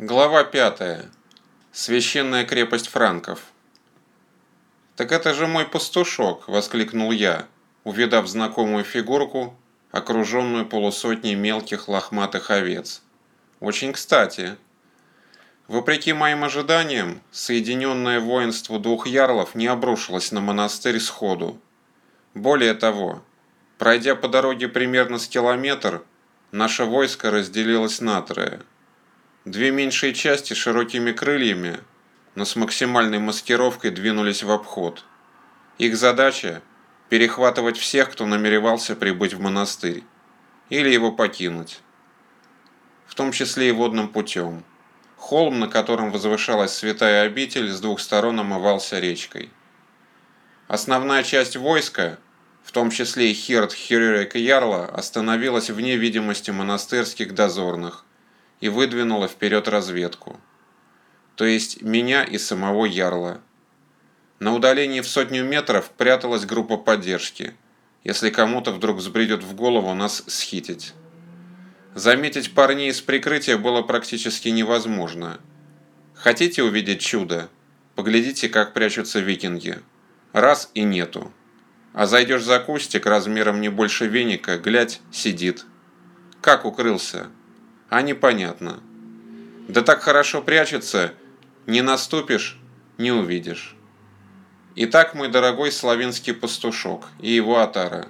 Глава 5. Священная крепость франков. «Так это же мой пастушок!» – воскликнул я, увидав знакомую фигурку, окруженную полусотней мелких лохматых овец. «Очень кстати!» Вопреки моим ожиданиям, соединенное воинство двух ярлов не обрушилось на монастырь сходу. Более того, пройдя по дороге примерно с километр, наше войско разделилось на трое – Две меньшие части широкими крыльями, но с максимальной маскировкой двинулись в обход. Их задача – перехватывать всех, кто намеревался прибыть в монастырь, или его покинуть, в том числе и водным путем. Холм, на котором возвышалась святая обитель, с двух сторон омывался речкой. Основная часть войска, в том числе и Хирт, Хирюрек и Ярла, остановилась вне видимости монастырских дозорных, и выдвинула вперед разведку. То есть меня и самого Ярла. На удалении в сотню метров пряталась группа поддержки, если кому-то вдруг взбредет в голову нас схитить. Заметить парней из прикрытия было практически невозможно. Хотите увидеть чудо? Поглядите, как прячутся викинги. Раз и нету. А зайдешь за кустик размером не больше веника, глядь, сидит. Как укрылся? А непонятно. Да так хорошо прячется, не наступишь, не увидишь. Итак, мой дорогой славянский пастушок и его отара.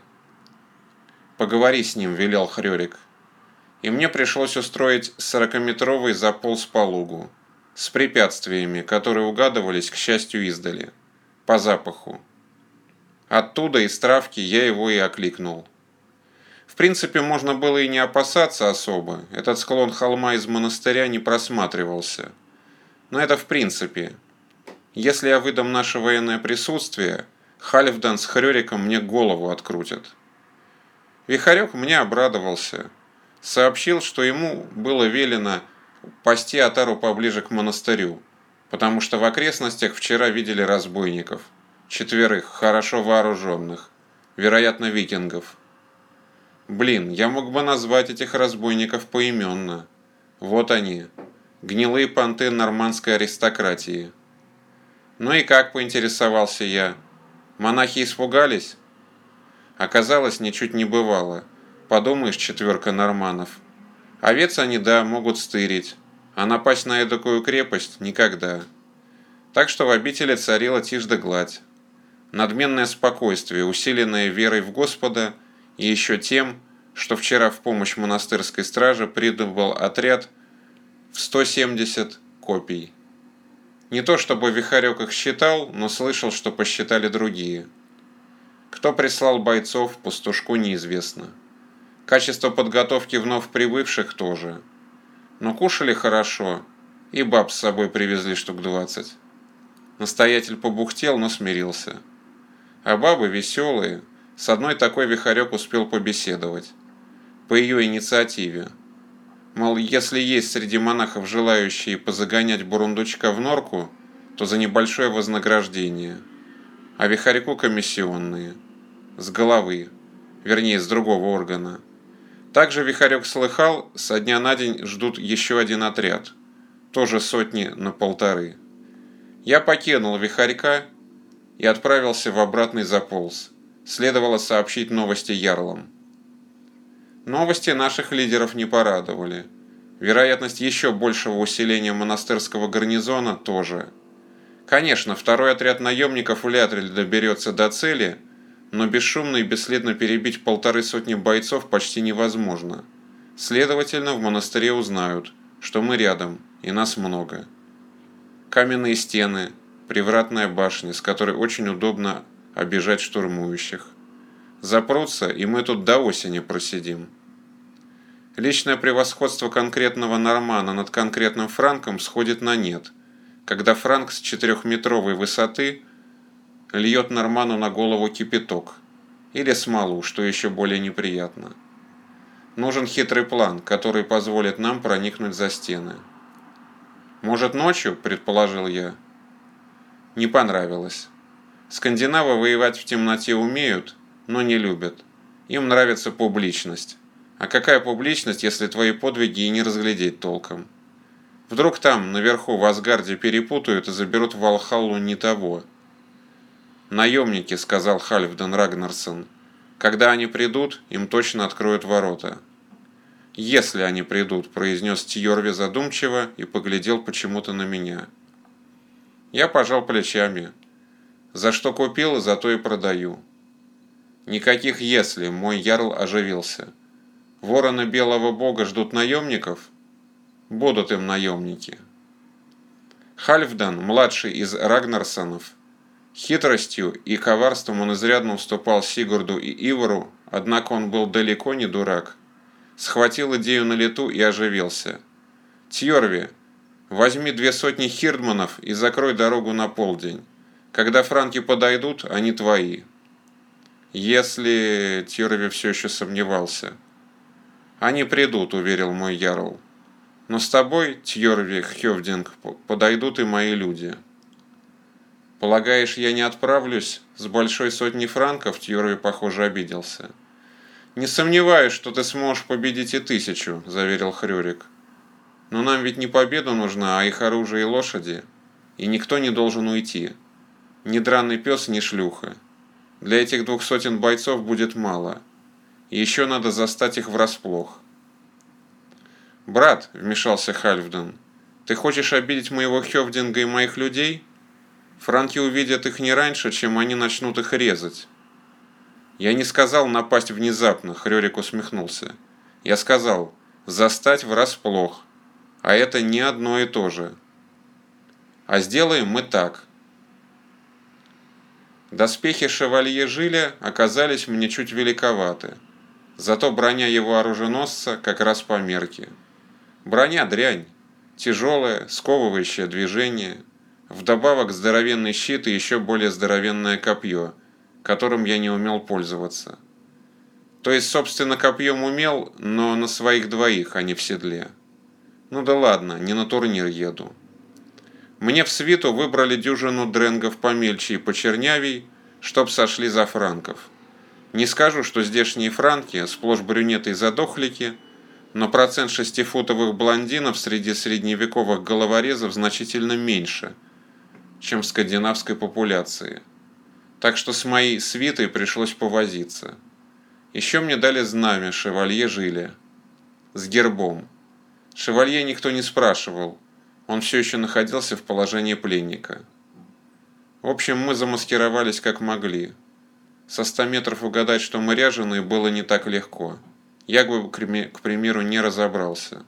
Поговори с ним, велел Хрёрик. И мне пришлось устроить сорокаметровый заполз по лугу, с препятствиями, которые угадывались, к счастью, издали, по запаху. Оттуда из травки я его и окликнул принципе, можно было и не опасаться особо. Этот склон холма из монастыря не просматривался. Но это в принципе. Если я выдам наше военное присутствие, Хальфдан с Хрёриком мне голову открутят. Вихарек мне обрадовался. Сообщил, что ему было велено пасти Атару поближе к монастырю, потому что в окрестностях вчера видели разбойников, четверых, хорошо вооруженных, вероятно, викингов. Блин, я мог бы назвать этих разбойников поименно. Вот они, гнилые понты нормандской аристократии. Ну и как, поинтересовался я. Монахи испугались? Оказалось, ничуть не бывало. Подумаешь, четверка норманов. Овец они, да, могут стырить, а напасть на эдакую крепость – никогда. Так что в обители царила тишь да гладь. Надменное спокойствие, усиленное верой в Господа – и еще тем, что вчера в помощь монастырской страже прибыл отряд в 170 копий. Не то чтобы Вихарек их считал, но слышал, что посчитали другие. Кто прислал бойцов, пастушку неизвестно. Качество подготовки вновь прибывших тоже. Но кушали хорошо, и баб с собой привезли штук 20. Настоятель побухтел, но смирился. А бабы веселые – с одной такой Вихарек успел побеседовать. По ее инициативе. Мол, если есть среди монахов желающие позагонять бурундучка в норку, то за небольшое вознаграждение. А Вихарьку комиссионные. С головы. Вернее, с другого органа. Также Вихарек слыхал, со дня на день ждут еще один отряд. Тоже сотни на полторы. Я покинул Вихарька и отправился в обратный заполз следовало сообщить новости ярлам. Новости наших лидеров не порадовали. Вероятность еще большего усиления монастырского гарнизона тоже. Конечно, второй отряд наемников вряд ли доберется до цели, но бесшумно и бесследно перебить полторы сотни бойцов почти невозможно. Следовательно, в монастыре узнают, что мы рядом, и нас много. Каменные стены, привратная башня, с которой очень удобно обижать штурмующих. Запрутся, и мы тут до осени просидим. Личное превосходство конкретного нормана над конкретным франком сходит на нет, когда франк с четырехметровой высоты льет норману на голову кипяток или смолу, что еще более неприятно. Нужен хитрый план, который позволит нам проникнуть за стены. «Может, ночью?» – предположил я. Не понравилось. Скандинавы воевать в темноте умеют, но не любят. Им нравится публичность. А какая публичность, если твои подвиги и не разглядеть толком? Вдруг там, наверху, в Асгарде перепутают и заберут в Валхаллу не того. «Наемники», — сказал Хальфден Рагнарсон. «Когда они придут, им точно откроют ворота». «Если они придут», — произнес Тьорви задумчиво и поглядел почему-то на меня. Я пожал плечами. «За что купил, за то и продаю». «Никаких «если», — мой ярл оживился. «Вороны Белого Бога ждут наемников?» «Будут им наемники». Хальфдан, младший из Рагнарсонов, Хитростью и коварством он изрядно уступал Сигурду и Ивору, однако он был далеко не дурак. Схватил идею на лету и оживился. «Тьорви, возьми две сотни хирдманов и закрой дорогу на полдень. Когда франки подойдут, они твои». Если Тьорви все еще сомневался. «Они придут», — уверил мой ярл. «Но с тобой, Тьорви Хёвдинг, подойдут и мои люди». «Полагаешь, я не отправлюсь с большой сотни франков?» Тьюрви, похоже, обиделся. «Не сомневаюсь, что ты сможешь победить и тысячу», – заверил Хрюрик. «Но нам ведь не победа нужна, а их оружие и лошади. И никто не должен уйти. Ни драный пес, ни шлюха. Для этих двух сотен бойцов будет мало. Еще надо застать их врасплох». «Брат», – вмешался Хальфден, – «ты хочешь обидеть моего Хевдинга и моих людей?» Франки увидят их не раньше, чем они начнут их резать. Я не сказал напасть внезапно, Хрёрик усмехнулся. Я сказал застать врасплох. А это не одно и то же. А сделаем мы так. Доспехи шевалье Жиля оказались мне чуть великоваты. Зато броня его оруженосца как раз по мерке. Броня дрянь. Тяжелая, сковывающая движение, Вдобавок здоровенный щит и еще более здоровенное копье, которым я не умел пользоваться. То есть, собственно, копьем умел, но на своих двоих, а не в седле. Ну да ладно, не на турнир еду. Мне в свиту выбрали дюжину дренгов помельче и почернявей, чтоб сошли за франков. Не скажу, что здешние франки, сплошь брюнеты и задохлики, но процент шестифутовых блондинов среди средневековых головорезов значительно меньше – чем в скандинавской популяции. Так что с моей свитой пришлось повозиться. Еще мне дали знамя шевалье Жиля. С гербом. Шевалье никто не спрашивал. Он все еще находился в положении пленника. В общем, мы замаскировались как могли. Со 100 метров угадать, что мы ряженые, было не так легко. Я бы, к примеру, не разобрался.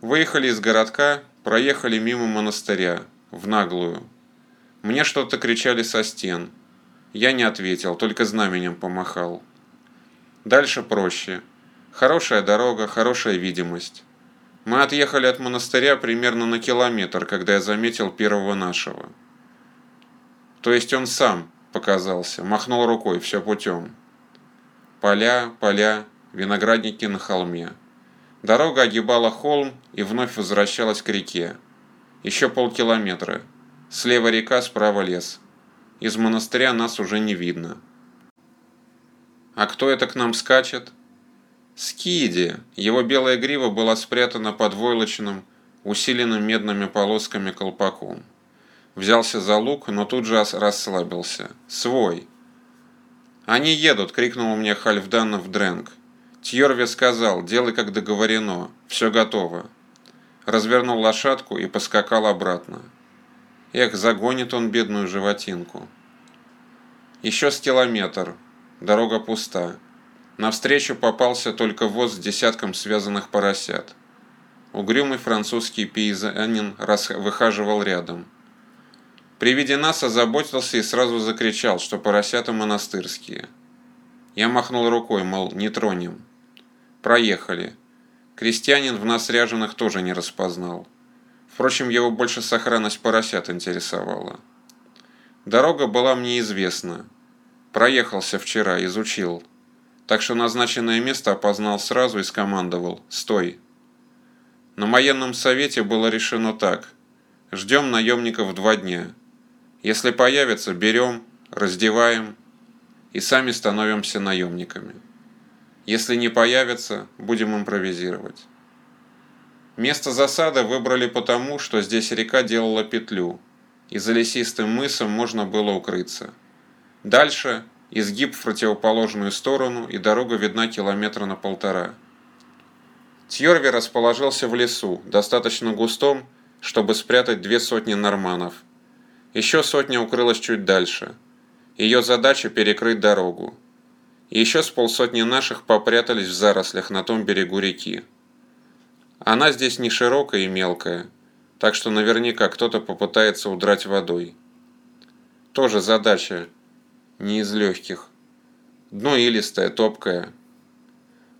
Выехали из городка, проехали мимо монастыря, в наглую. Мне что-то кричали со стен. Я не ответил, только знаменем помахал. Дальше проще. Хорошая дорога, хорошая видимость. Мы отъехали от монастыря примерно на километр, когда я заметил первого нашего. То есть он сам показался, махнул рукой, все путем. Поля, поля, виноградники на холме. Дорога огибала холм и вновь возвращалась к реке. Еще полкилометра. Слева река, справа лес. Из монастыря нас уже не видно. А кто это к нам скачет? Скиди. Его белая грива была спрятана под войлочным, усиленным медными полосками колпаком. Взялся за лук, но тут же расслабился. Свой. «Они едут!» — крикнул мне Хальфданов Дрэнг. Тьорве сказал, делай как договорено, все готово развернул лошадку и поскакал обратно. Эх, загонит он бедную животинку. Еще с километр. Дорога пуста. Навстречу попался только воз с десятком связанных поросят. Угрюмый французский пейзанин выхаживал рядом. При виде нас озаботился и сразу закричал, что поросята монастырские. Я махнул рукой, мол, не тронем. Проехали. Крестьянин в нас ряженых тоже не распознал. Впрочем, его больше сохранность поросят интересовала. Дорога была мне известна. Проехался вчера, изучил. Так что назначенное место опознал сразу и скомандовал «Стой!». На военном совете было решено так. Ждем наемников два дня. Если появятся, берем, раздеваем и сами становимся наемниками. Если не появится, будем импровизировать. Место засады выбрали потому, что здесь река делала петлю, и за лесистым мысом можно было укрыться. Дальше изгиб в противоположную сторону, и дорога видна километра на полтора. Тьорви расположился в лесу, достаточно густом, чтобы спрятать две сотни норманов. Еще сотня укрылась чуть дальше. Ее задача перекрыть дорогу. Еще с полсотни наших попрятались в зарослях на том берегу реки. Она здесь не широкая и мелкая, так что наверняка кто-то попытается удрать водой. Тоже задача не из легких. Дно илистое, топкое.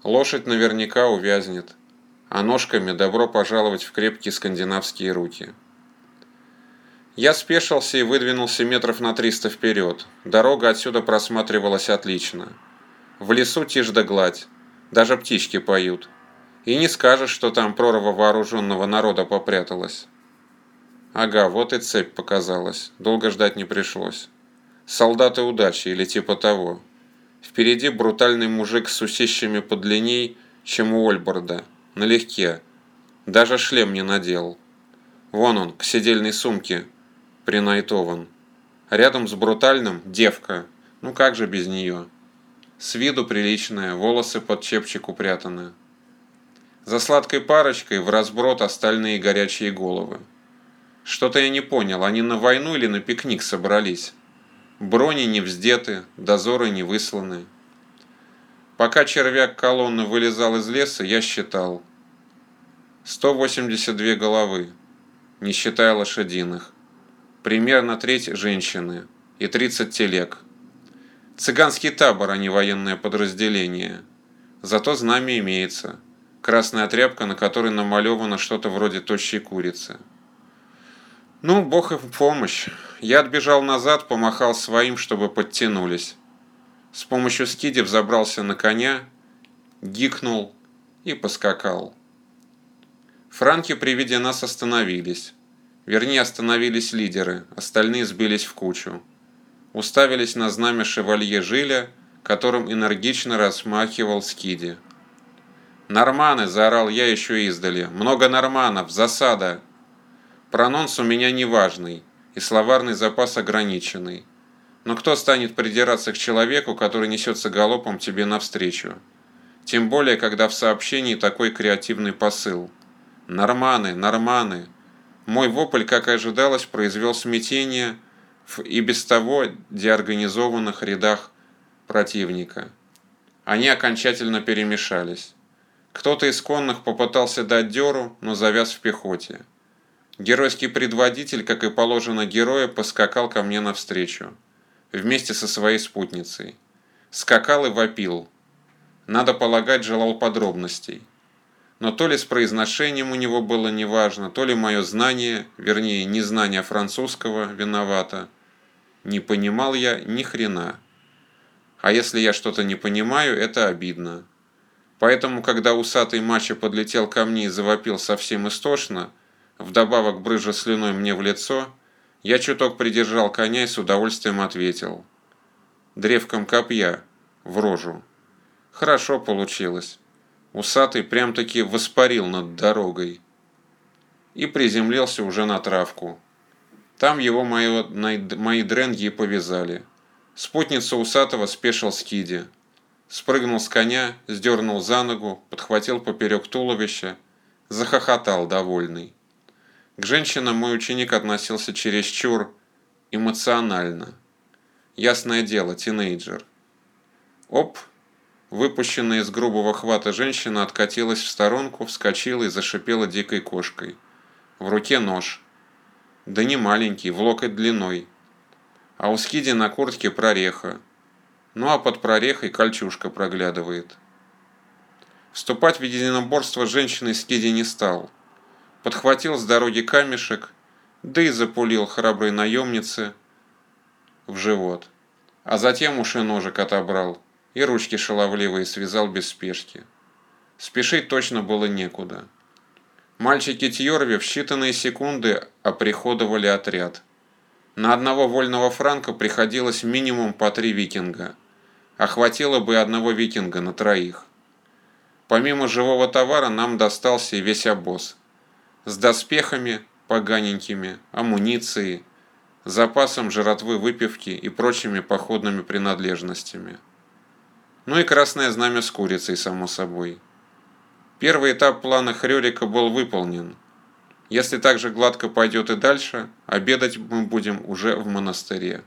Лошадь наверняка увязнет, а ножками добро пожаловать в крепкие скандинавские руки. Я спешился и выдвинулся метров на 300 вперед. Дорога отсюда просматривалась отлично. В лесу тишь да гладь. Даже птички поют. И не скажешь, что там прорва вооруженного народа попряталась. Ага, вот и цепь показалась. Долго ждать не пришлось. Солдаты удачи или типа того. Впереди брутальный мужик с усищами подлинней, чем у Ольборда. Налегке. Даже шлем не надел. Вон он, к седельной сумке, принайтован. Рядом с брутальным девка. Ну как же без нее? С виду приличная, волосы под чепчик упрятаны. За сладкой парочкой в разброд остальные горячие головы. Что-то я не понял, они на войну или на пикник собрались? Брони не вздеты, дозоры не высланы. Пока червяк колонны вылезал из леса, я считал. 182 головы, не считая лошадиных. Примерно треть женщины и 30 телег. Цыганский табор, а не военное подразделение. Зато знамя имеется красная тряпка, на которой намалевано что-то вроде тощей курицы. Ну, бог им помощь. Я отбежал назад, помахал своим, чтобы подтянулись. С помощью скиди взобрался на коня, гикнул и поскакал. Франки при виде нас остановились. Вернее, остановились лидеры, остальные сбились в кучу. Уставились на знамя шевалье Жиля, которым энергично размахивал скиди. «Норманы!» – заорал я еще издали. «Много норманов! Засада!» Прононс у меня неважный, и словарный запас ограниченный. Но кто станет придираться к человеку, который несется галопом тебе навстречу? Тем более, когда в сообщении такой креативный посыл. «Норманы! Норманы!» Мой вопль, как и ожидалось, произвел смятение в и без того деорганизованных рядах противника. Они окончательно перемешались. Кто-то из конных попытался дать дёру, но завяз в пехоте. Геройский предводитель, как и положено герою, поскакал ко мне навстречу. Вместе со своей спутницей. Скакал и вопил. Надо полагать, желал подробностей. Но то ли с произношением у него было неважно, то ли мое знание, вернее, незнание французского, виновато. Не понимал я ни хрена. А если я что-то не понимаю, это обидно. Поэтому, когда усатый мачо подлетел ко мне и завопил совсем истошно, вдобавок брыжа слюной мне в лицо, я чуток придержал коня и с удовольствием ответил. Древком копья, в рожу. Хорошо получилось. Усатый прям-таки воспарил над дорогой. И приземлился уже на травку. Там его мои, мои дренги повязали. Спутница усатого спешил скиди спрыгнул с коня, сдернул за ногу, подхватил поперек туловища, захохотал довольный. К женщинам мой ученик относился чересчур эмоционально. Ясное дело, тинейджер. Оп! Выпущенная из грубого хвата женщина откатилась в сторонку, вскочила и зашипела дикой кошкой. В руке нож. Да не маленький, в локоть длиной. А у скиди на куртке прореха. Ну а под прорехой кольчушка проглядывает. Вступать в единоборство с женщиной Скиди не стал. Подхватил с дороги камешек, да и запулил храброй наемнице в живот. А затем уши ножик отобрал и ручки шаловливые связал без спешки. Спешить точно было некуда. Мальчики Тьорви в считанные секунды оприходовали отряд. На одного вольного франка приходилось минимум по три викинга – охватило бы одного викинга на троих. Помимо живого товара нам достался и весь обоз, с доспехами поганенькими, амуницией, запасом жратвы выпивки и прочими походными принадлежностями. Ну и красное знамя с курицей, само собой. Первый этап плана Хрёрика был выполнен. Если так же гладко пойдет и дальше, обедать мы будем уже в монастыре.